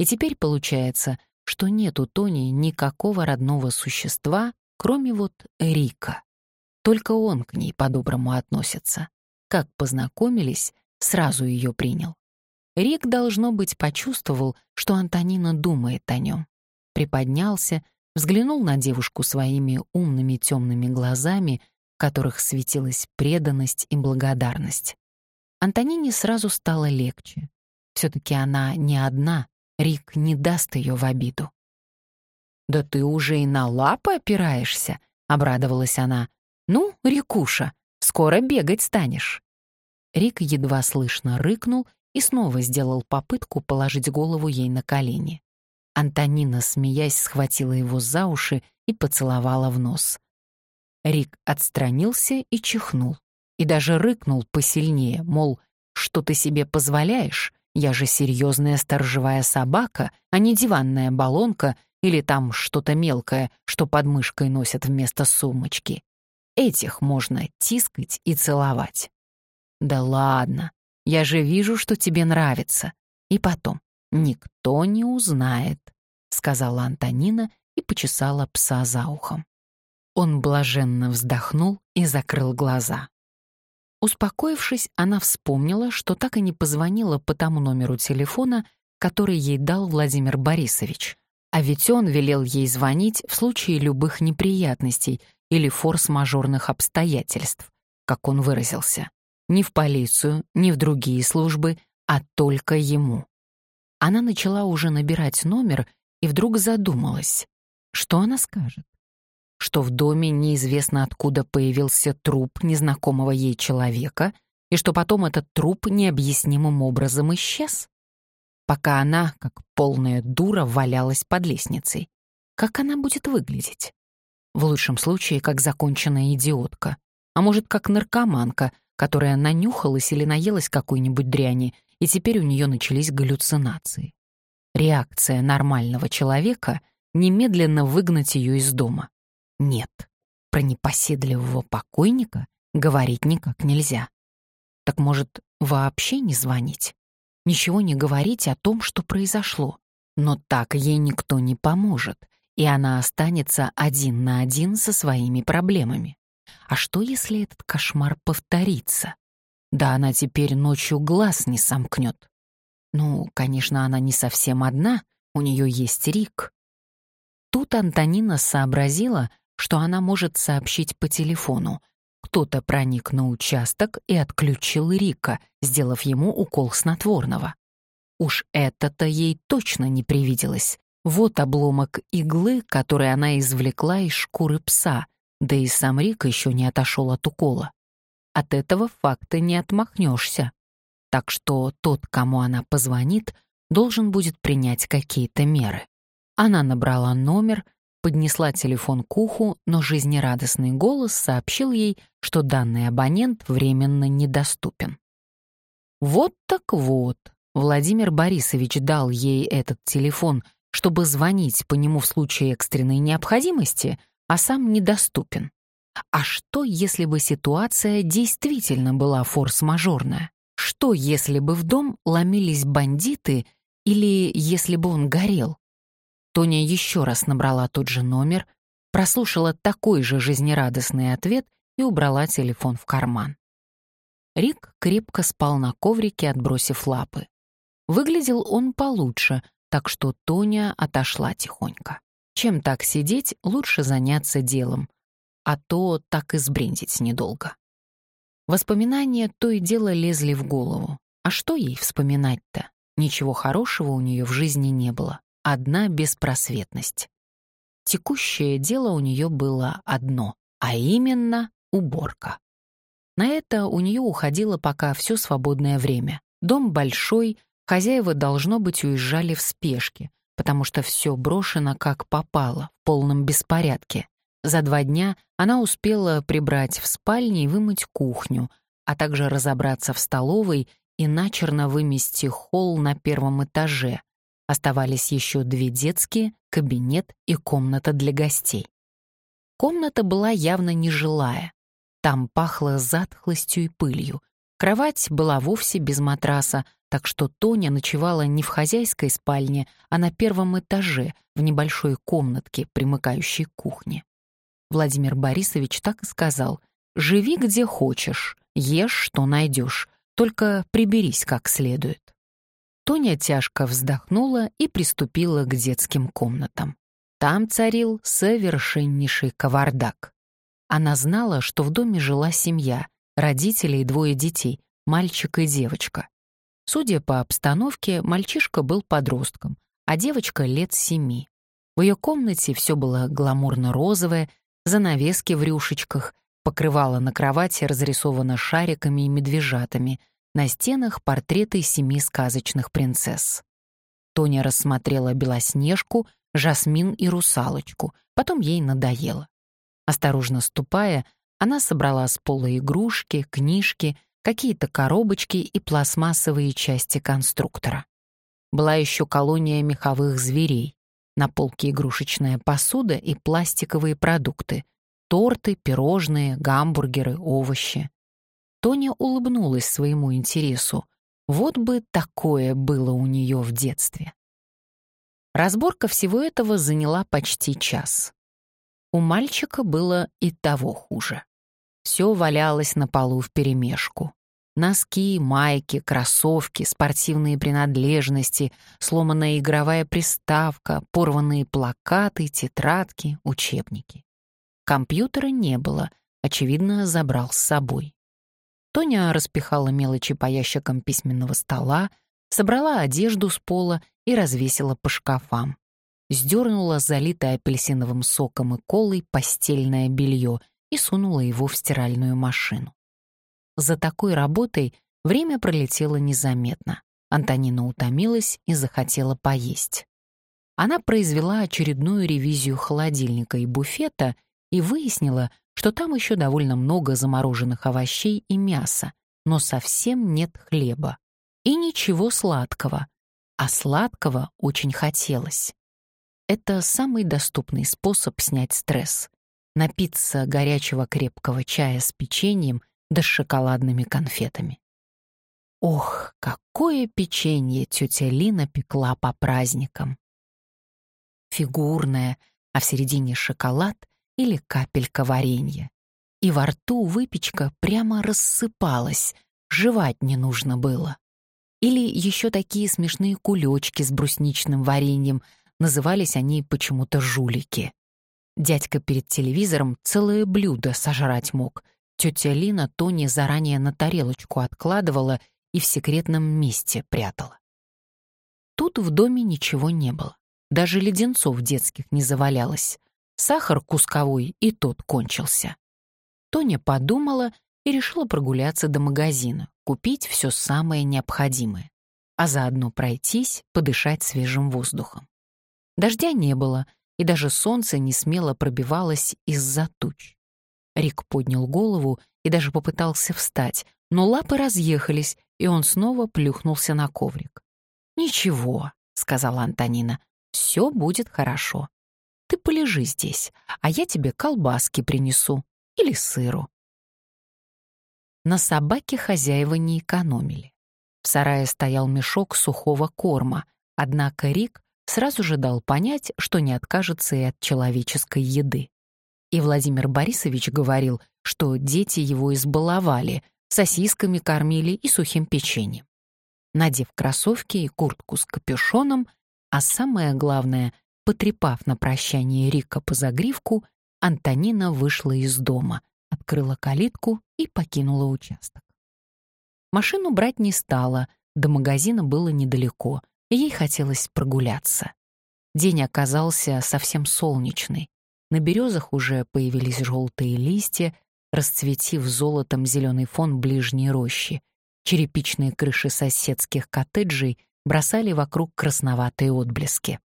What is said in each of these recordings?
И теперь получается, что нет у Тони никакого родного существа, кроме вот Рика. Только он к ней по-доброму относится. Как познакомились, сразу ее принял. Рик, должно быть, почувствовал, что Антонина думает о нем. Приподнялся, взглянул на девушку своими умными темными глазами, в которых светилась преданность и благодарность. Антонине сразу стало легче. Все-таки она не одна, Рик не даст ее в обиду. «Да ты уже и на лапы опираешься», — обрадовалась она. «Ну, Рикуша, скоро бегать станешь». Рик едва слышно рыкнул и снова сделал попытку положить голову ей на колени. Антонина, смеясь, схватила его за уши и поцеловала в нос. Рик отстранился и чихнул. И даже рыкнул посильнее, мол, что ты себе позволяешь? Я же серьезная сторожевая собака, а не диванная баллонка или там что-то мелкое, что под мышкой носят вместо сумочки. Этих можно тискать и целовать. Да ладно, я же вижу, что тебе нравится. И потом, никто не узнает, сказала Антонина и почесала пса за ухом. Он блаженно вздохнул и закрыл глаза. Успокоившись, она вспомнила, что так и не позвонила по тому номеру телефона, который ей дал Владимир Борисович. А ведь он велел ей звонить в случае любых неприятностей или форс-мажорных обстоятельств, как он выразился. Ни в полицию, ни в другие службы, а только ему. Она начала уже набирать номер и вдруг задумалась, что она скажет что в доме неизвестно откуда появился труп незнакомого ей человека и что потом этот труп необъяснимым образом исчез. Пока она, как полная дура, валялась под лестницей. Как она будет выглядеть? В лучшем случае, как законченная идиотка. А может, как наркоманка, которая нанюхалась или наелась какой-нибудь дряни, и теперь у нее начались галлюцинации. Реакция нормального человека — немедленно выгнать ее из дома. Нет, про непоседливого покойника говорить никак нельзя. Так может, вообще не звонить? Ничего не говорить о том, что произошло. Но так ей никто не поможет, и она останется один на один со своими проблемами. А что, если этот кошмар повторится? Да она теперь ночью глаз не сомкнет. Ну, конечно, она не совсем одна, у нее есть Рик. Тут Антонина сообразила, что она может сообщить по телефону. Кто-то проник на участок и отключил Рика, сделав ему укол снотворного. Уж это-то ей точно не привиделось. Вот обломок иглы, который она извлекла из шкуры пса, да и сам Рик еще не отошел от укола. От этого факта не отмахнешься. Так что тот, кому она позвонит, должен будет принять какие-то меры. Она набрала номер, поднесла телефон к уху, но жизнерадостный голос сообщил ей, что данный абонент временно недоступен. Вот так вот, Владимир Борисович дал ей этот телефон, чтобы звонить по нему в случае экстренной необходимости, а сам недоступен. А что, если бы ситуация действительно была форс-мажорная? Что, если бы в дом ломились бандиты или если бы он горел? Тоня еще раз набрала тот же номер, прослушала такой же жизнерадостный ответ и убрала телефон в карман. Рик крепко спал на коврике, отбросив лапы. Выглядел он получше, так что Тоня отошла тихонько. Чем так сидеть, лучше заняться делом, а то так и сбрендить недолго. Воспоминания то и дело лезли в голову. А что ей вспоминать-то? Ничего хорошего у нее в жизни не было одна беспросветность. Текущее дело у нее было одно, а именно уборка. На это у нее уходило пока все свободное время. Дом большой, хозяева, должно быть, уезжали в спешке, потому что все брошено как попало, в полном беспорядке. За два дня она успела прибрать в спальне и вымыть кухню, а также разобраться в столовой и начерно вымести холл на первом этаже, Оставались еще две детские, кабинет и комната для гостей. Комната была явно нежилая. Там пахло затхлостью и пылью. Кровать была вовсе без матраса, так что Тоня ночевала не в хозяйской спальне, а на первом этаже, в небольшой комнатке, примыкающей к кухне. Владимир Борисович так и сказал «Живи где хочешь, ешь, что найдешь, только приберись как следует». Тоня тяжко вздохнула и приступила к детским комнатам. Там царил совершеннейший кавардак. Она знала, что в доме жила семья, родители и двое детей, мальчик и девочка. Судя по обстановке, мальчишка был подростком, а девочка лет семи. В ее комнате все было гламурно-розовое, занавески в рюшечках, покрывало на кровати разрисовано шариками и медвежатами, на стенах портреты семи сказочных принцесс. Тоня рассмотрела Белоснежку, Жасмин и Русалочку, потом ей надоело. Осторожно ступая, она собрала с пола игрушки, книжки, какие-то коробочки и пластмассовые части конструктора. Была еще колония меховых зверей, на полке игрушечная посуда и пластиковые продукты, торты, пирожные, гамбургеры, овощи. Тоня улыбнулась своему интересу. Вот бы такое было у нее в детстве. Разборка всего этого заняла почти час. У мальчика было и того хуже. Все валялось на полу вперемешку. Носки, майки, кроссовки, спортивные принадлежности, сломанная игровая приставка, порванные плакаты, тетрадки, учебники. Компьютера не было, очевидно, забрал с собой. Тоня распихала мелочи по ящикам письменного стола, собрала одежду с пола и развесила по шкафам сдернула залитое апельсиновым соком и колой постельное белье и сунула его в стиральную машину. За такой работой время пролетело незаметно. Антонина утомилась и захотела поесть. Она произвела очередную ревизию холодильника и буфета и выяснила, что там еще довольно много замороженных овощей и мяса, но совсем нет хлеба. И ничего сладкого. А сладкого очень хотелось. Это самый доступный способ снять стресс. Напиться горячего крепкого чая с печеньем да с шоколадными конфетами. Ох, какое печенье тетя Лина пекла по праздникам. Фигурное, а в середине шоколад или капелька варенья. И во рту выпечка прямо рассыпалась, жевать не нужно было. Или еще такие смешные кулечки с брусничным вареньем — Назывались они почему-то жулики. Дядька перед телевизором целое блюдо сожрать мог. Тетя Лина Тони заранее на тарелочку откладывала и в секретном месте прятала. Тут в доме ничего не было. Даже леденцов детских не завалялось. Сахар кусковой и тот кончился. Тоня подумала и решила прогуляться до магазина, купить все самое необходимое, а заодно пройтись, подышать свежим воздухом. Дождя не было, и даже солнце не смело пробивалось из-за туч. Рик поднял голову и даже попытался встать, но лапы разъехались, и он снова плюхнулся на коврик. «Ничего», — сказала Антонина, — «все будет хорошо. Ты полежи здесь, а я тебе колбаски принесу или сыру». На собаке хозяева не экономили. В сарае стоял мешок сухого корма, однако Рик сразу же дал понять, что не откажется и от человеческой еды. И Владимир Борисович говорил, что дети его избаловали, сосисками кормили и сухим печеньем. Надев кроссовки и куртку с капюшоном, а самое главное, потрепав на прощание Рика по загривку, Антонина вышла из дома, открыла калитку и покинула участок. Машину брать не стала, до магазина было недалеко, ей хотелось прогуляться. День оказался совсем солнечный. На березах уже появились желтые листья, расцветив золотом зеленый фон ближней рощи. Черепичные крыши соседских коттеджей бросали вокруг красноватые отблески.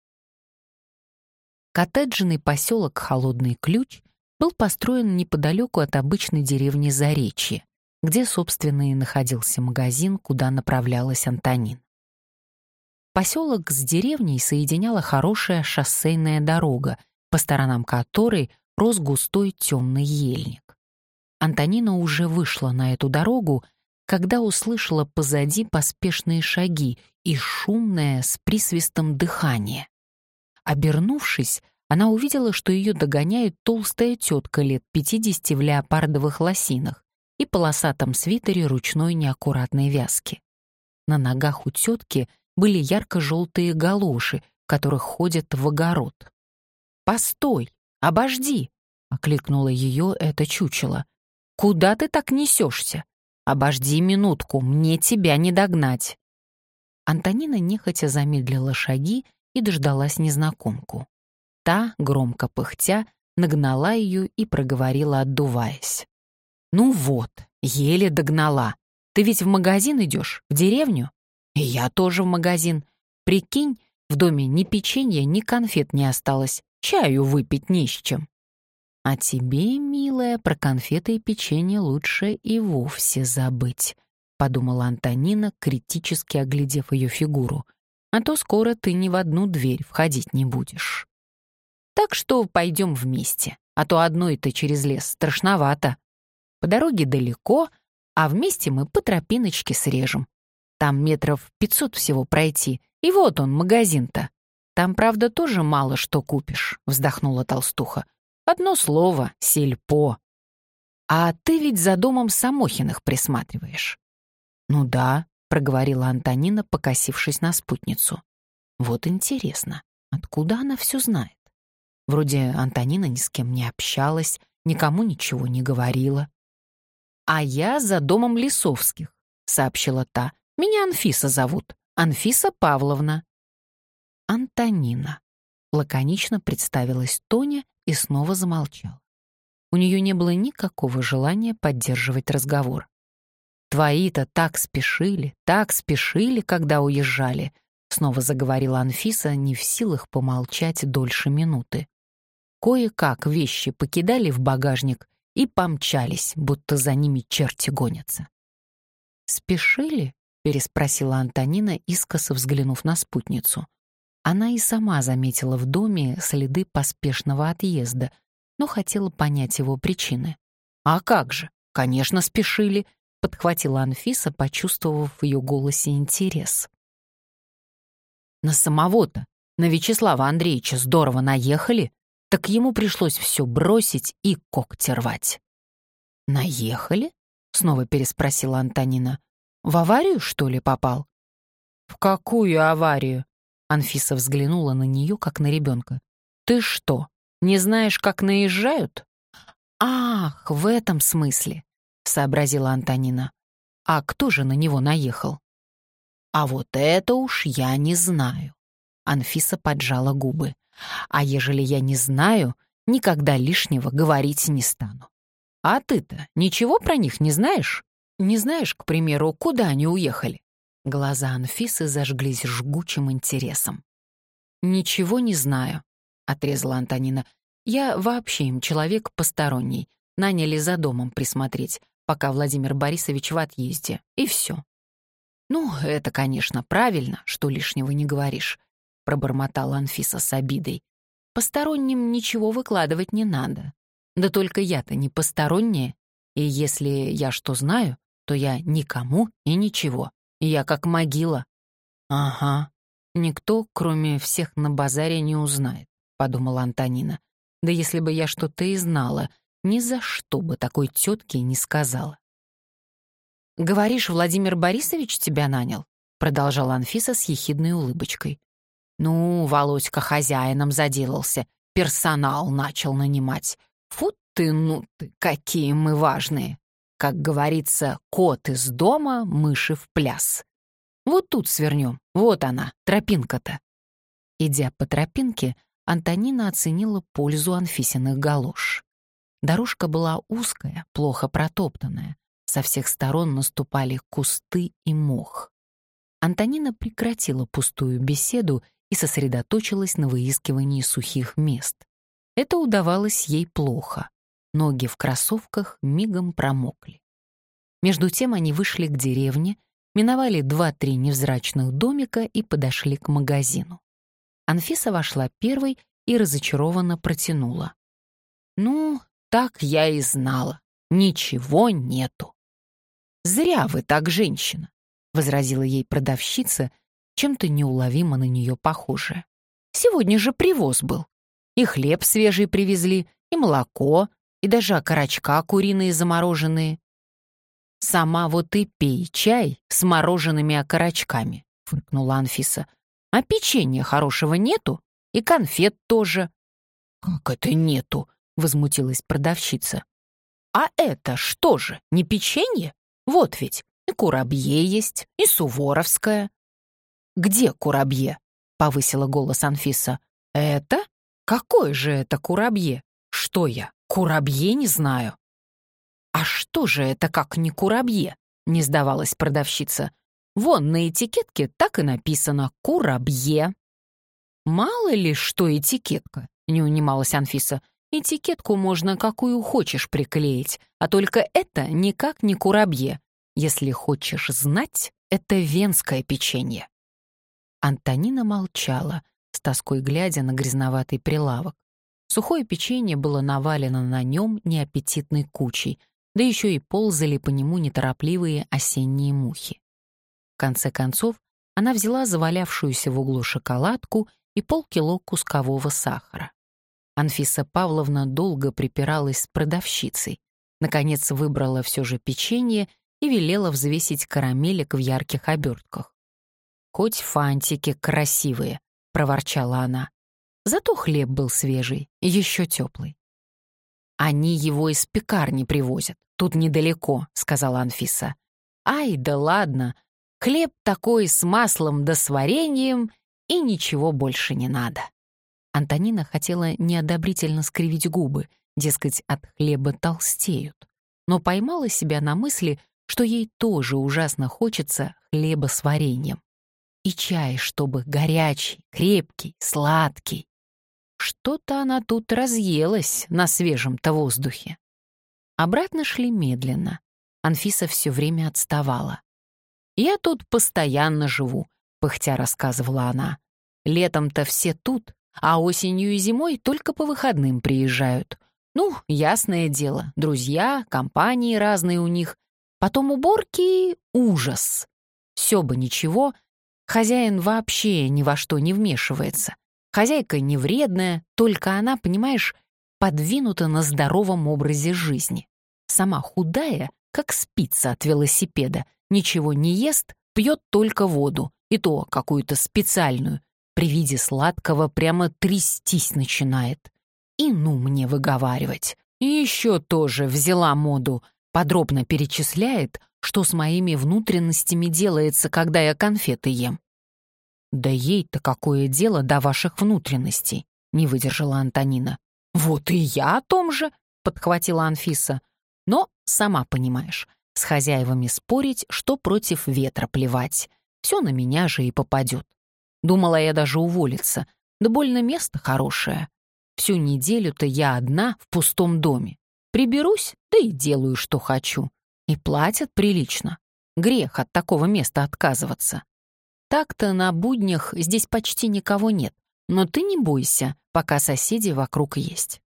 Коттеджный поселок Холодный Ключ был построен неподалеку от обычной деревни Заречье, где, собственно, и находился магазин, куда направлялась Антонин. Поселок с деревней соединяла хорошая шоссейная дорога, по сторонам которой рос густой темный ельник. Антонина уже вышла на эту дорогу, когда услышала позади поспешные шаги и шумное с присвистом дыхание. Обернувшись, она увидела, что ее догоняет толстая тетка лет 50 в леопардовых лосинах и полосатом свитере ручной неаккуратной вязки. На ногах у тетки были ярко-желтые галоши, которых ходят в огород. «Постой! Обожди!» — окликнула ее это чучело. «Куда ты так несешься? Обожди минутку, мне тебя не догнать!» Антонина нехотя замедлила шаги и дождалась незнакомку. Та, громко пыхтя, нагнала ее и проговорила, отдуваясь. «Ну вот, еле догнала. Ты ведь в магазин идешь, в деревню?» «И я тоже в магазин. Прикинь, в доме ни печенья, ни конфет не осталось. Чаю выпить не с чем». «А тебе, милая, про конфеты и печенье лучше и вовсе забыть», — подумала Антонина, критически оглядев ее фигуру. «А то скоро ты ни в одну дверь входить не будешь». «Так что пойдем вместе, а то одной-то через лес страшновато. По дороге далеко, а вместе мы по тропиночке срежем. Там метров пятьсот всего пройти, и вот он, магазин-то. Там, правда, тоже мало что купишь», — вздохнула толстуха. Одно слово — сельпо. А ты ведь за домом Самохиных присматриваешь. Ну да, проговорила Антонина, покосившись на спутницу. Вот интересно, откуда она все знает? Вроде Антонина ни с кем не общалась, никому ничего не говорила. «А я за домом Лисовских», — сообщила та. «Меня Анфиса зовут. Анфиса Павловна». «Антонина», — лаконично представилась Тоня и снова замолчал. У нее не было никакого желания поддерживать разговор. «Твои-то так спешили, так спешили, когда уезжали», снова заговорила Анфиса, не в силах помолчать дольше минуты. Кое-как вещи покидали в багажник и помчались, будто за ними черти гонятся. «Спешили?» — переспросила Антонина, искоса взглянув на спутницу. Она и сама заметила в доме следы поспешного отъезда, но хотела понять его причины. «А как же? Конечно, спешили», — подхватила Анфиса, почувствовав в ее голосе интерес. «На самого-то, на Вячеслава Андреевича здорово наехали, так ему пришлось все бросить и когти рвать». «Наехали?» — снова переспросила Антонина. «В аварию, что ли, попал?» «В какую аварию?» Анфиса взглянула на нее, как на ребенка. «Ты что, не знаешь, как наезжают?» «Ах, в этом смысле», — сообразила Антонина. «А кто же на него наехал?» «А вот это уж я не знаю». Анфиса поджала губы. «А ежели я не знаю, никогда лишнего говорить не стану». «А ты-то ничего про них не знаешь? Не знаешь, к примеру, куда они уехали?» Глаза Анфисы зажглись жгучим интересом. «Ничего не знаю», — отрезала Антонина. «Я вообще им человек посторонний. Наняли за домом присмотреть, пока Владимир Борисович в отъезде. И все». «Ну, это, конечно, правильно, что лишнего не говоришь», — пробормотала Анфиса с обидой. «Посторонним ничего выкладывать не надо. Да только я-то не посторонняя, и если я что знаю, то я никому и ничего. Я как могила. Ага. Никто, кроме всех на базаре, не узнает, подумала Антонина. Да если бы я что-то и знала, ни за что бы такой тетке не сказала. «Говоришь, Владимир Борисович тебя нанял?» продолжала Анфиса с ехидной улыбочкой. «Ну, Володька хозяином заделался, персонал начал нанимать. Фу ты, ну ты, какие мы важные!» Как говорится, кот из дома, мыши в пляс. Вот тут свернем, вот она, тропинка-то. Идя по тропинке, Антонина оценила пользу Анфисиных галош. Дорожка была узкая, плохо протоптанная. Со всех сторон наступали кусты и мох. Антонина прекратила пустую беседу и сосредоточилась на выискивании сухих мест. Это удавалось ей плохо. Ноги в кроссовках мигом промокли. Между тем они вышли к деревне, миновали два-три невзрачных домика и подошли к магазину. Анфиса вошла первой и разочарованно протянула. «Ну, так я и знала. Ничего нету». «Зря вы так, женщина», — возразила ей продавщица, чем-то неуловимо на нее похожая. «Сегодня же привоз был. И хлеб свежий привезли, и молоко, и даже окорочка куриные замороженные. «Сама вот и пей чай с мороженными окорочками», — фыркнула Анфиса. «А печенья хорошего нету, и конфет тоже». «Как это нету?» — возмутилась продавщица. «А это что же, не печенье? Вот ведь и курабье есть, и суворовское». «Где курабье?» — повысила голос Анфиса. «Это? Какое же это курабье? Что я, курабье не знаю?» «А что же это как не курабье?» — не сдавалась продавщица. «Вон на этикетке так и написано «курабье». «Мало ли, что этикетка», — не унималась Анфиса. «Этикетку можно какую хочешь приклеить, а только это никак не курабье. Если хочешь знать, это венское печенье». Антонина молчала, с тоской глядя на грязноватый прилавок. Сухое печенье было навалено на нем неаппетитной кучей — да еще и ползали по нему неторопливые осенние мухи. В конце концов, она взяла завалявшуюся в углу шоколадку и полкило кускового сахара. Анфиса Павловна долго припиралась с продавщицей, наконец выбрала все же печенье и велела взвесить карамелек в ярких обертках. «Хоть фантики красивые», — проворчала она. Зато хлеб был свежий, еще теплый. «Они его из пекарни привозят. Тут недалеко», — сказала Анфиса. «Ай, да ладно. Хлеб такой с маслом да с вареньем, и ничего больше не надо». Антонина хотела неодобрительно скривить губы, дескать, от хлеба толстеют, но поймала себя на мысли, что ей тоже ужасно хочется хлеба с вареньем. И чай, чтобы горячий, крепкий, сладкий. Что-то она тут разъелась на свежем-то воздухе. Обратно шли медленно. Анфиса все время отставала. «Я тут постоянно живу», — пыхтя рассказывала она. «Летом-то все тут, а осенью и зимой только по выходным приезжают. Ну, ясное дело, друзья, компании разные у них. Потом уборки — ужас. Все бы ничего, хозяин вообще ни во что не вмешивается. Хозяйка не вредная, только она, понимаешь, подвинута на здоровом образе жизни. Сама худая, как спица от велосипеда, ничего не ест, пьет только воду, и то какую-то специальную. При виде сладкого прямо трястись начинает. И ну мне выговаривать. И еще тоже взяла моду, подробно перечисляет, что с моими внутренностями делается, когда я конфеты ем. «Да ей-то какое дело до ваших внутренностей?» — не выдержала Антонина. «Вот и я о том же!» — подхватила Анфиса. «Но, сама понимаешь, с хозяевами спорить, что против ветра плевать. Все на меня же и попадет. Думала я даже уволиться. Да больно место хорошее. Всю неделю-то я одна в пустом доме. Приберусь, да и делаю, что хочу. И платят прилично. Грех от такого места отказываться. Так-то на буднях здесь почти никого нет, но ты не бойся, пока соседи вокруг есть».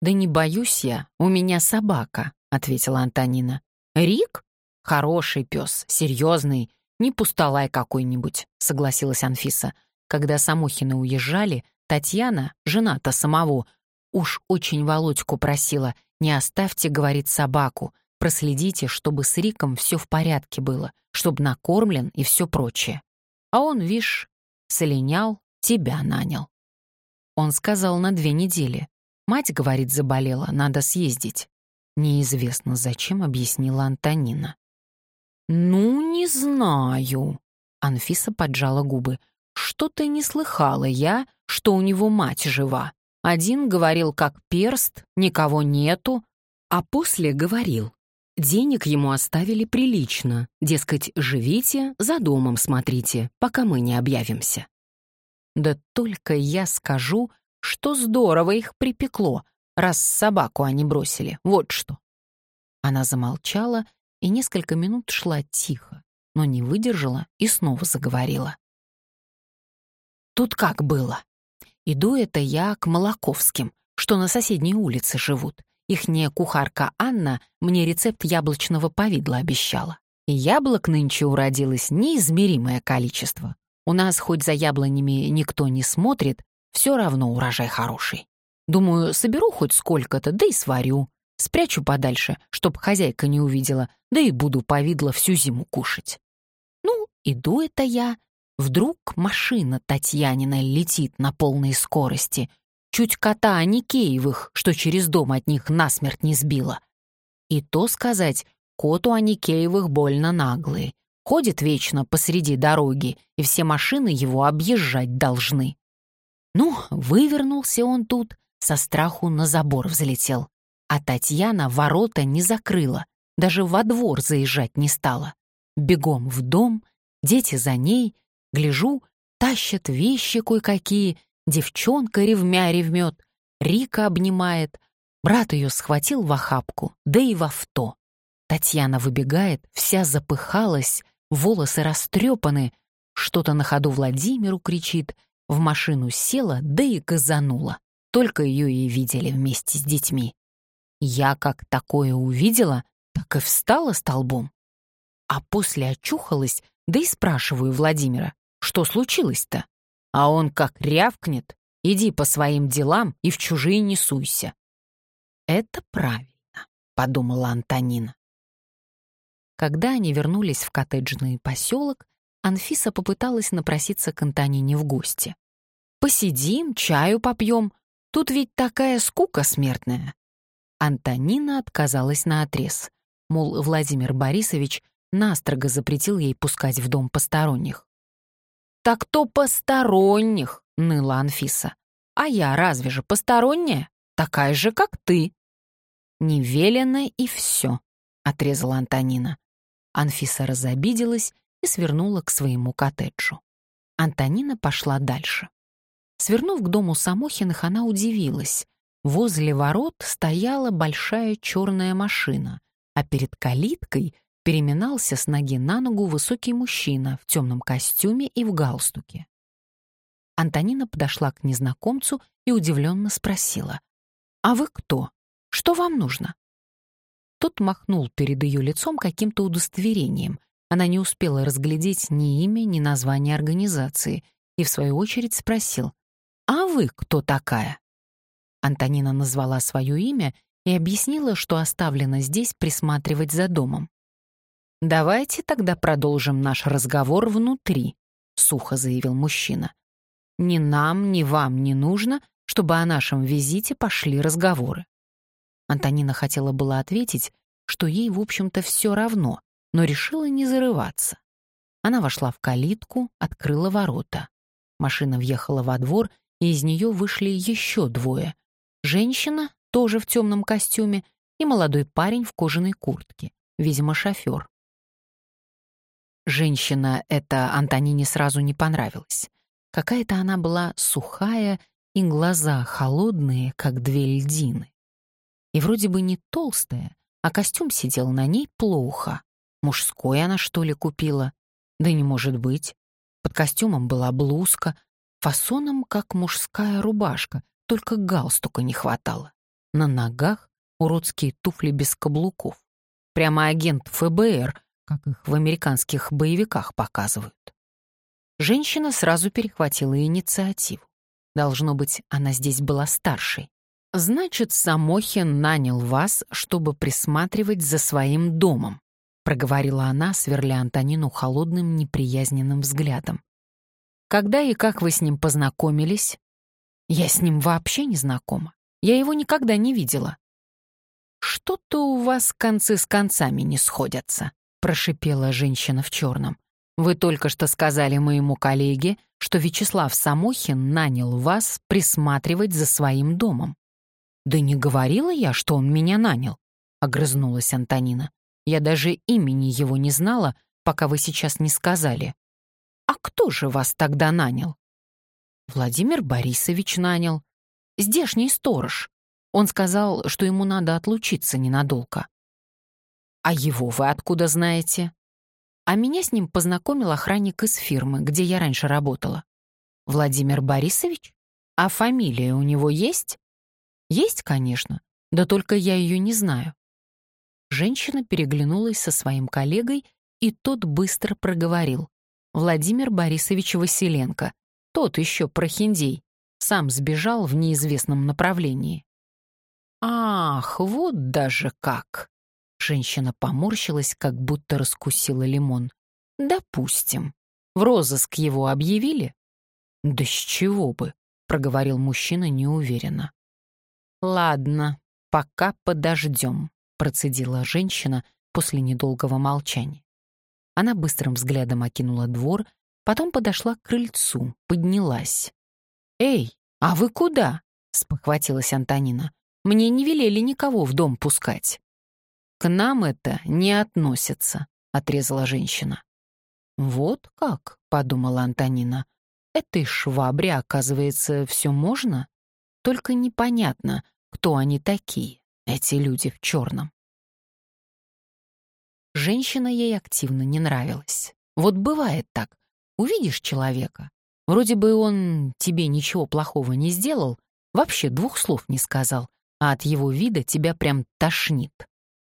«Да не боюсь я, у меня собака», — ответила Антонина. «Рик? Хороший пес, серьезный, не пустолай какой-нибудь», — согласилась Анфиса. Когда Самохины уезжали, Татьяна, жена-то самого, уж очень Володьку просила, не оставьте, говорит, собаку, проследите, чтобы с Риком все в порядке было, чтобы накормлен и все прочее. А он, вишь, солинял, тебя нанял. Он сказал на две недели. Мать, говорит, заболела, надо съездить. Неизвестно, зачем объяснила Антонина. «Ну, не знаю». Анфиса поджала губы. «Что-то не слыхала я, что у него мать жива. Один говорил, как перст, никого нету, а после говорил, Денег ему оставили прилично, дескать, живите, за домом смотрите, пока мы не объявимся. Да только я скажу, что здорово их припекло, раз собаку они бросили, вот что. Она замолчала и несколько минут шла тихо, но не выдержала и снова заговорила. Тут как было. Иду это я к Молоковским, что на соседней улице живут, ихняя кухарка Анна мне рецепт яблочного повидла обещала. И яблок нынче уродилось неизмеримое количество. У нас хоть за яблонями никто не смотрит, все равно урожай хороший. Думаю, соберу хоть сколько-то, да и сварю. Спрячу подальше, чтоб хозяйка не увидела, да и буду повидло всю зиму кушать. Ну, иду это я. Вдруг машина Татьянина летит на полной скорости. Чуть кота Аникеевых, что через дом от них насмерть не сбила. И то сказать, кот у Аникеевых больно наглый. Ходит вечно посреди дороги, и все машины его объезжать должны. Ну, вывернулся он тут, со страху на забор взлетел. А Татьяна ворота не закрыла, даже во двор заезжать не стала. Бегом в дом, дети за ней, гляжу, тащат вещи кое-какие, девчонка ревмя ревмет, Рика обнимает, брат ее схватил в охапку, да и в авто. Татьяна выбегает, вся запыхалась, волосы растрепаны, что-то на ходу Владимиру кричит, в машину села, да и газанула. Только ее и видели вместе с детьми. Я как такое увидела, так и встала столбом. А после очухалась, да и спрашиваю Владимира, что случилось-то? А он как рявкнет, иди по своим делам и в чужие не суйся. Это правильно, подумала Антонина. Когда они вернулись в коттеджный поселок, Анфиса попыталась напроситься к Антонине в гости. «Посидим, чаю попьем. Тут ведь такая скука смертная». Антонина отказалась на отрез. Мол, Владимир Борисович настрого запретил ей пускать в дом посторонних. «Так то посторонних!» — ныла Анфиса. «А я разве же посторонняя? Такая же, как ты!» «Не и все», — отрезала Антонина. Анфиса разобиделась и свернула к своему коттеджу. Антонина пошла дальше. Свернув к дому Самохиных, она удивилась. Возле ворот стояла большая черная машина, а перед калиткой переминался с ноги на ногу высокий мужчина в темном костюме и в галстуке. Антонина подошла к незнакомцу и удивленно спросила. «А вы кто? Что вам нужно?» Тот махнул перед ее лицом каким-то удостоверением. Она не успела разглядеть ни имя, ни название организации и, в свою очередь, спросил, «А вы кто такая?» Антонина назвала свое имя и объяснила, что оставлена здесь присматривать за домом. «Давайте тогда продолжим наш разговор внутри», — сухо заявил мужчина. «Ни нам, ни вам не нужно, чтобы о нашем визите пошли разговоры. Антонина хотела было ответить, что ей, в общем-то, все равно, но решила не зарываться. Она вошла в калитку, открыла ворота. Машина въехала во двор, и из нее вышли еще двое. Женщина, тоже в темном костюме, и молодой парень в кожаной куртке, видимо, шофер. Женщина эта Антонине сразу не понравилась. Какая-то она была сухая, и глаза холодные, как две льдины. И вроде бы не толстая, а костюм сидел на ней плохо. Мужской она, что ли, купила? Да не может быть. Под костюмом была блузка, фасоном, как мужская рубашка, только галстука не хватало. На ногах уродские туфли без каблуков. Прямо агент ФБР, как их в американских боевиках показывают. Женщина сразу перехватила инициативу. Должно быть, она здесь была старшей. «Значит, Самохин нанял вас, чтобы присматривать за своим домом», проговорила она, сверля Антонину холодным, неприязненным взглядом. «Когда и как вы с ним познакомились?» «Я с ним вообще не знакома. Я его никогда не видела». «Что-то у вас концы с концами не сходятся», прошипела женщина в черном. «Вы только что сказали моему коллеге, что Вячеслав Самохин нанял вас присматривать за своим домом. «Да не говорила я, что он меня нанял», — огрызнулась Антонина. «Я даже имени его не знала, пока вы сейчас не сказали». «А кто же вас тогда нанял?» «Владимир Борисович нанял. Здешний сторож. Он сказал, что ему надо отлучиться ненадолго». «А его вы откуда знаете?» А меня с ним познакомил охранник из фирмы, где я раньше работала. «Владимир Борисович? А фамилия у него есть?» Есть, конечно, Да только я ее не знаю». Женщина переглянулась со своим коллегой, и тот быстро проговорил. «Владимир Борисович Василенко, тот еще прохиндей, сам сбежал в неизвестном направлении». «Ах, вот даже как!» Женщина поморщилась, как будто раскусила лимон. «Допустим. В розыск его объявили?» «Да с чего бы?» — проговорил мужчина неуверенно. «Ладно, пока подождем», — процедила женщина после недолгого молчания. Она быстрым взглядом окинула двор, потом подошла к крыльцу, поднялась. «Эй, а вы куда?» — спохватилась Антонина. Мне не велели никого в дом пускать». «К нам это не относится», — отрезала женщина. «Вот как», — подумала Антонина. «Этой швабре, оказывается, все можно? Только непонятно, кто они такие, эти люди в черном». Женщина ей активно не нравилась. Вот бывает так. Увидишь человека, вроде бы он тебе ничего плохого не сделал, вообще двух слов не сказал, а от его вида тебя прям тошнит.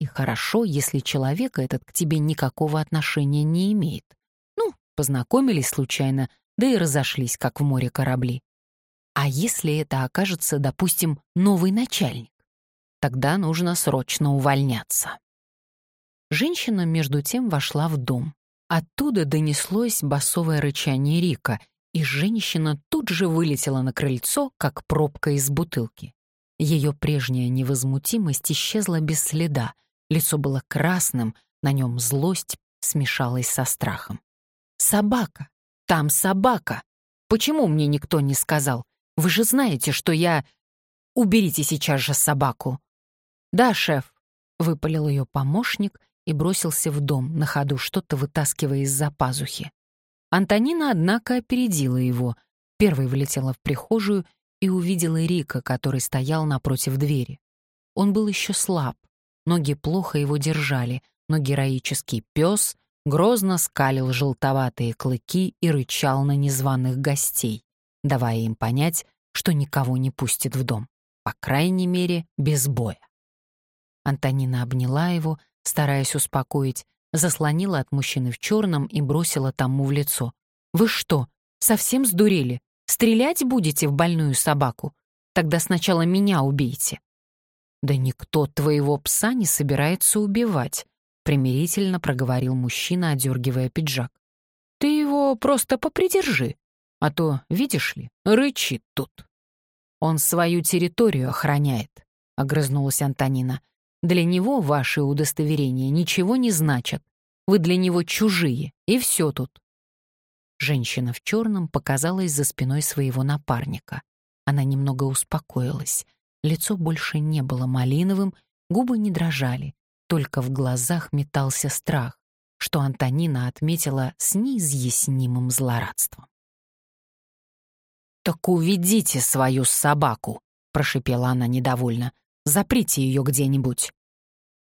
И хорошо, если человек этот к тебе никакого отношения не имеет. Ну, познакомились случайно, да и разошлись, как в море корабли. А если это окажется, допустим, новый начальник? Тогда нужно срочно увольняться. Женщина, между тем, вошла в дом. Оттуда донеслось басовое рычание Рика, и женщина тут же вылетела на крыльцо, как пробка из бутылки. Ее прежняя невозмутимость исчезла без следа, лицо было красным, на нем злость смешалась со страхом. «Собака! Там собака! Почему мне никто не сказал? Вы же знаете, что я... Уберите сейчас же собаку!» «Да, шеф», — выпалил ее помощник и бросился в дом, на ходу что-то вытаскивая из-за пазухи. Антонина, однако, опередила его. Первой влетела в прихожую и увидела Рика, который стоял напротив двери. Он был еще слаб, ноги плохо его держали, но героический пес грозно скалил желтоватые клыки и рычал на незваных гостей, давая им понять, что никого не пустит в дом, по крайней мере, без боя. Антонина обняла его, стараясь успокоить, заслонила от мужчины в черном и бросила тому в лицо. «Вы что, совсем сдурели? Стрелять будете в больную собаку? Тогда сначала меня убейте». «Да никто твоего пса не собирается убивать», — примирительно проговорил мужчина, одергивая пиджак. «Ты его просто попридержи, а то, видишь ли, рычит тут». «Он свою территорию охраняет», — огрызнулась Антонина. «Для него ваши удостоверения ничего не значат. Вы для него чужие, и все тут. Женщина в черном показалась за спиной своего напарника. Она немного успокоилась. Лицо больше не было малиновым, губы не дрожали, только в глазах метался страх, что Антонина отметила с неизъяснимым злорадством. «Так уведите свою собаку!» — прошипела она недовольно. «Заприте ее где-нибудь!»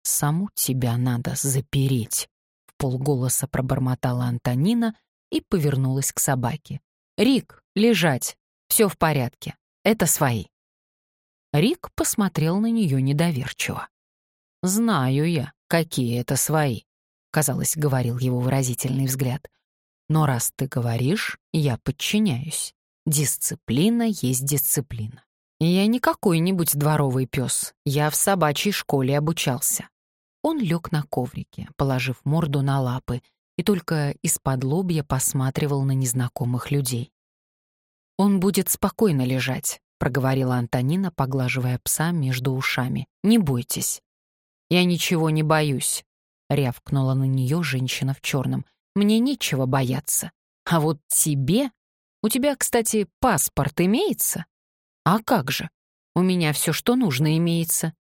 «Саму тебя надо запереть!» — в полголоса пробормотала Антонина — и повернулась к собаке. «Рик, лежать! Все в порядке. Это свои». Рик посмотрел на нее недоверчиво. «Знаю я, какие это свои», — казалось, говорил его выразительный взгляд. «Но раз ты говоришь, я подчиняюсь. Дисциплина есть дисциплина. Я не какой-нибудь дворовый пес, я в собачьей школе обучался». Он лег на коврике, положив морду на лапы, и только из-под лобья посматривал на незнакомых людей. «Он будет спокойно лежать», — проговорила Антонина, поглаживая пса между ушами. «Не бойтесь». «Я ничего не боюсь», — рявкнула на нее женщина в черном. «Мне нечего бояться. А вот тебе... У тебя, кстати, паспорт имеется?» «А как же? У меня все, что нужно, имеется».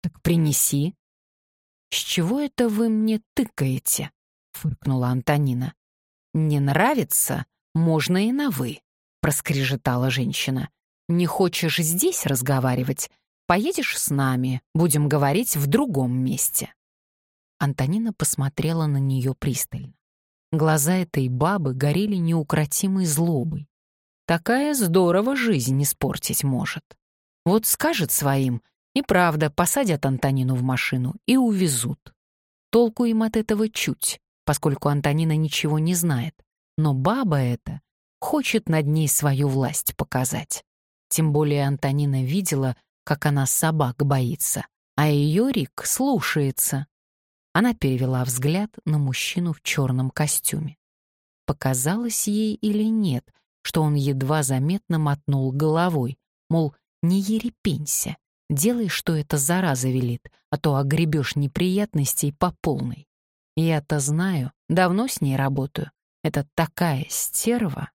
«Так принеси». «С чего это вы мне тыкаете?» фыркнула Антонина. «Не нравится? Можно и на «вы», — проскрежетала женщина. «Не хочешь здесь разговаривать? Поедешь с нами, будем говорить в другом месте». Антонина посмотрела на нее пристально. Глаза этой бабы горели неукротимой злобой. Такая здорово жизнь испортить может. Вот скажет своим, И правда, посадят Антонину в машину и увезут. Толку им от этого чуть, поскольку Антонина ничего не знает. Но баба эта хочет над ней свою власть показать. Тем более Антонина видела, как она собак боится, а ее Рик слушается. Она перевела взгляд на мужчину в черном костюме. Показалось ей или нет, что он едва заметно мотнул головой, мол, не ерепенься, делай, что эта зараза велит, а то огребешь неприятностей по полной. Я-то знаю, давно с ней работаю. Это такая стерва.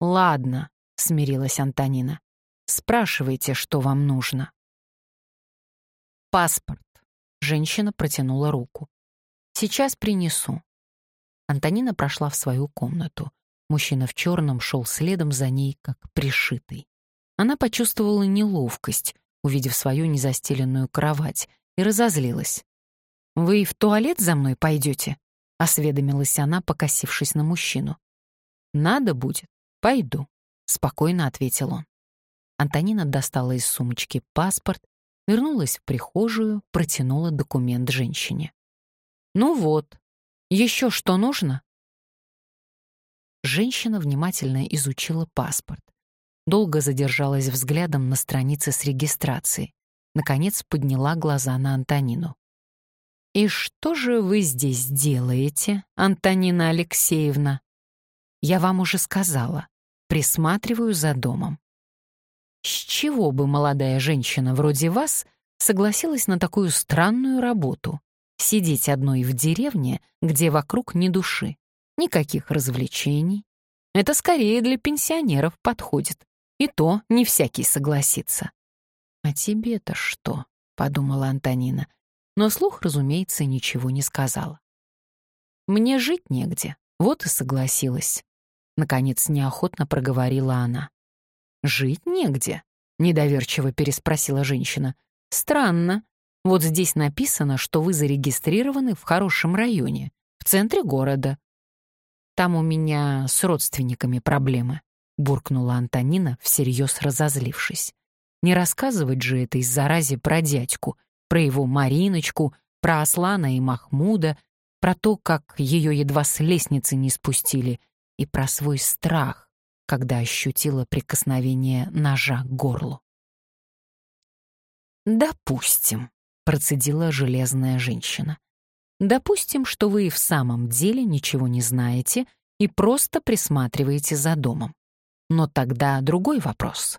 «Ладно», — смирилась Антонина. «Спрашивайте, что вам нужно». «Паспорт». Женщина протянула руку. «Сейчас принесу». Антонина прошла в свою комнату. Мужчина в черном шел следом за ней, как пришитый. Она почувствовала неловкость, увидев свою незастеленную кровать, и разозлилась. «Вы в туалет за мной пойдете?» — осведомилась она, покосившись на мужчину. «Надо будет, пойду», — спокойно ответил он. Антонина достала из сумочки паспорт, вернулась в прихожую, протянула документ женщине. «Ну вот, еще что нужно?» Женщина внимательно изучила паспорт. Долго задержалась взглядом на странице с регистрацией. Наконец подняла глаза на Антонину. «И что же вы здесь делаете, Антонина Алексеевна?» «Я вам уже сказала. Присматриваю за домом». «С чего бы молодая женщина вроде вас согласилась на такую странную работу? Сидеть одной в деревне, где вокруг ни души, никаких развлечений. Это скорее для пенсионеров подходит. И то не всякий согласится. «А тебе-то что?» — подумала Антонина, но слух, разумеется, ничего не сказала. «Мне жить негде, вот и согласилась». Наконец неохотно проговорила она. «Жить негде?» — недоверчиво переспросила женщина. «Странно. Вот здесь написано, что вы зарегистрированы в хорошем районе, в центре города. Там у меня с родственниками проблемы», — буркнула Антонина, всерьез разозлившись. «Не рассказывать же этой заразе про дядьку, про его Мариночку, про Аслана и Махмуда, про то, как ее едва с лестницы не спустили, и про свой страх, когда ощутила прикосновение ножа к горлу. «Допустим», — процедила железная женщина. Допустим, что вы и в самом деле ничего не знаете и просто присматриваете за домом. Но тогда другой вопрос.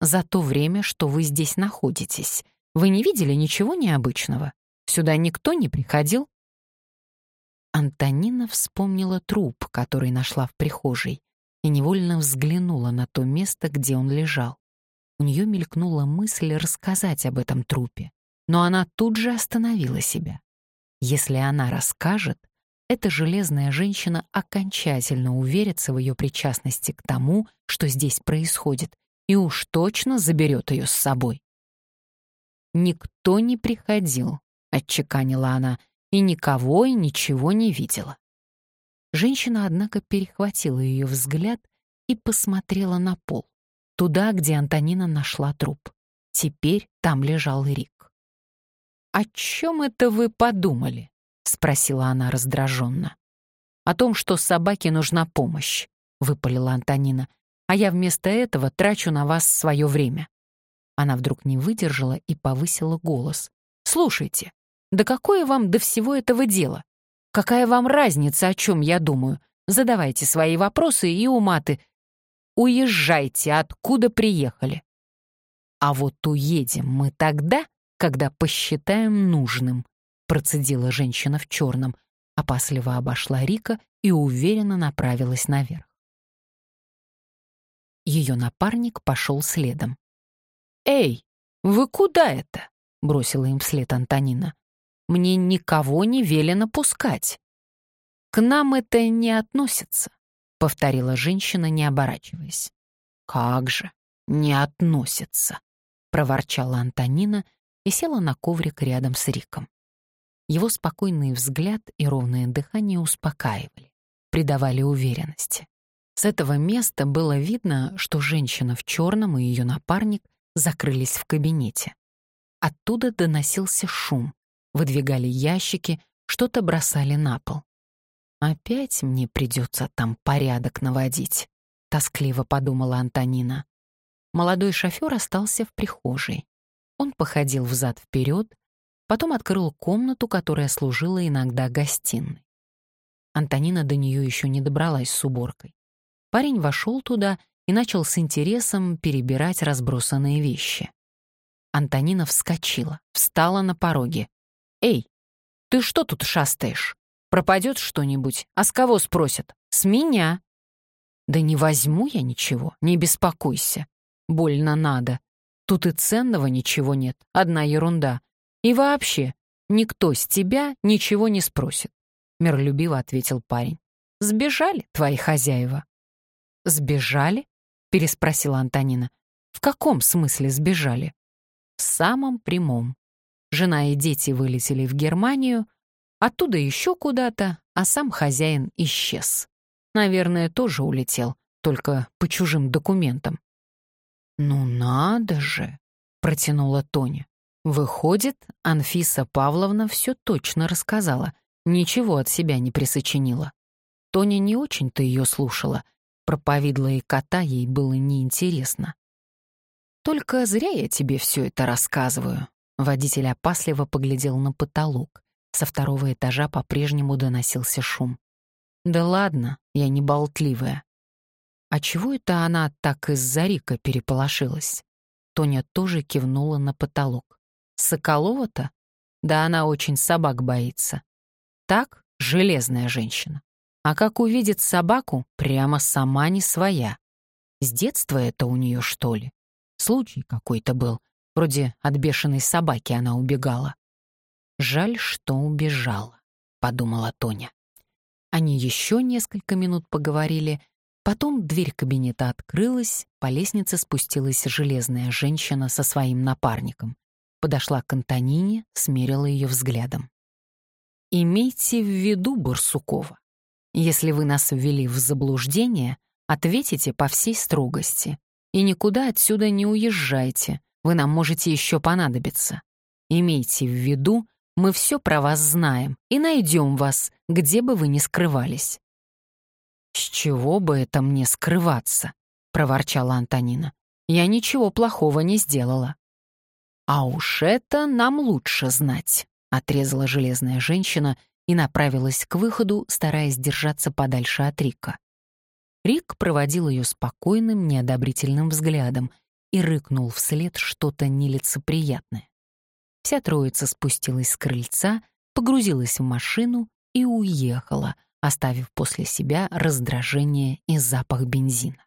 За то время, что вы здесь находитесь, вы не видели ничего необычного? Сюда никто не приходил? Антонина вспомнила труп, который нашла в прихожей, и невольно взглянула на то место, где он лежал. У нее мелькнула мысль рассказать об этом трупе, но она тут же остановила себя. Если она расскажет, эта железная женщина окончательно уверится в ее причастности к тому, что здесь происходит, и уж точно заберет ее с собой. «Никто не приходил», — отчеканила она, и никого и ничего не видела. Женщина, однако, перехватила ее взгляд и посмотрела на пол, туда, где Антонина нашла труп. Теперь там лежал Рик. «О чем это вы подумали?» — спросила она раздраженно. «О том, что собаке нужна помощь», — выпалила Антонина, «а я вместо этого трачу на вас свое время». Она вдруг не выдержала и повысила голос. «Слушайте, да какое вам до всего этого дела? Какая вам разница, о чем я думаю? Задавайте свои вопросы и уматы. Уезжайте, откуда приехали. А вот уедем мы тогда, когда посчитаем нужным», процедила женщина в черном, опасливо обошла Рика и уверенно направилась наверх. Ее напарник пошел следом. «Эй, вы куда это?» — бросила им вслед Антонина. «Мне никого не велено пускать». «К нам это не относится», — повторила женщина, не оборачиваясь. «Как же не относится», — проворчала Антонина и села на коврик рядом с Риком. Его спокойный взгляд и ровное дыхание успокаивали, придавали уверенности. С этого места было видно, что женщина в черном и ее напарник закрылись в кабинете. Оттуда доносился шум. Выдвигали ящики, что-то бросали на пол. «Опять мне придется там порядок наводить», — тоскливо подумала Антонина. Молодой шофер остался в прихожей. Он походил взад-вперед, потом открыл комнату, которая служила иногда гостиной. Антонина до нее еще не добралась с уборкой. Парень вошел туда и начал с интересом перебирать разбросанные вещи. Антонина вскочила, встала на пороге. «Эй, ты что тут шастаешь? Пропадет что-нибудь, а с кого спросят? С меня!» «Да не возьму я ничего, не беспокойся. Больно надо. Тут и ценного ничего нет, одна ерунда. И вообще, никто с тебя ничего не спросит», — миролюбиво ответил парень. «Сбежали твои хозяева». «Сбежали?» — переспросила Антонина. «В каком смысле сбежали?» «В самом прямом. Жена и дети вылетели в Германию, оттуда еще куда-то, а сам хозяин исчез. Наверное, тоже улетел, только по чужим документам. «Ну надо же!» — протянула Тоня. Выходит, Анфиса Павловна все точно рассказала, ничего от себя не присочинила. Тоня не очень-то ее слушала, про и кота ей было неинтересно. «Только зря я тебе все это рассказываю», Водитель опасливо поглядел на потолок. Со второго этажа по-прежнему доносился шум. «Да ладно, я не болтливая». «А чего это она так из-за Рика переполошилась?» Тоня тоже кивнула на потолок. «Соколова-то? Да она очень собак боится. Так, железная женщина. А как увидит собаку, прямо сама не своя. С детства это у нее, что ли? Случай какой-то был, Вроде от бешеной собаки она убегала. «Жаль, что убежала», — подумала Тоня. Они еще несколько минут поговорили, потом дверь кабинета открылась, по лестнице спустилась железная женщина со своим напарником. Подошла к Антонине, смерила ее взглядом. «Имейте в виду, Барсукова, если вы нас ввели в заблуждение, ответите по всей строгости и никуда отсюда не уезжайте, вы нам можете еще понадобиться. Имейте в виду, мы все про вас знаем и найдем вас, где бы вы ни скрывались». «С чего бы это мне скрываться?» — проворчала Антонина. «Я ничего плохого не сделала». «А уж это нам лучше знать», — отрезала железная женщина и направилась к выходу, стараясь держаться подальше от Рика. Рик проводил ее спокойным, неодобрительным взглядом и рыкнул вслед что-то нелицеприятное. Вся троица спустилась с крыльца, погрузилась в машину и уехала, оставив после себя раздражение и запах бензина.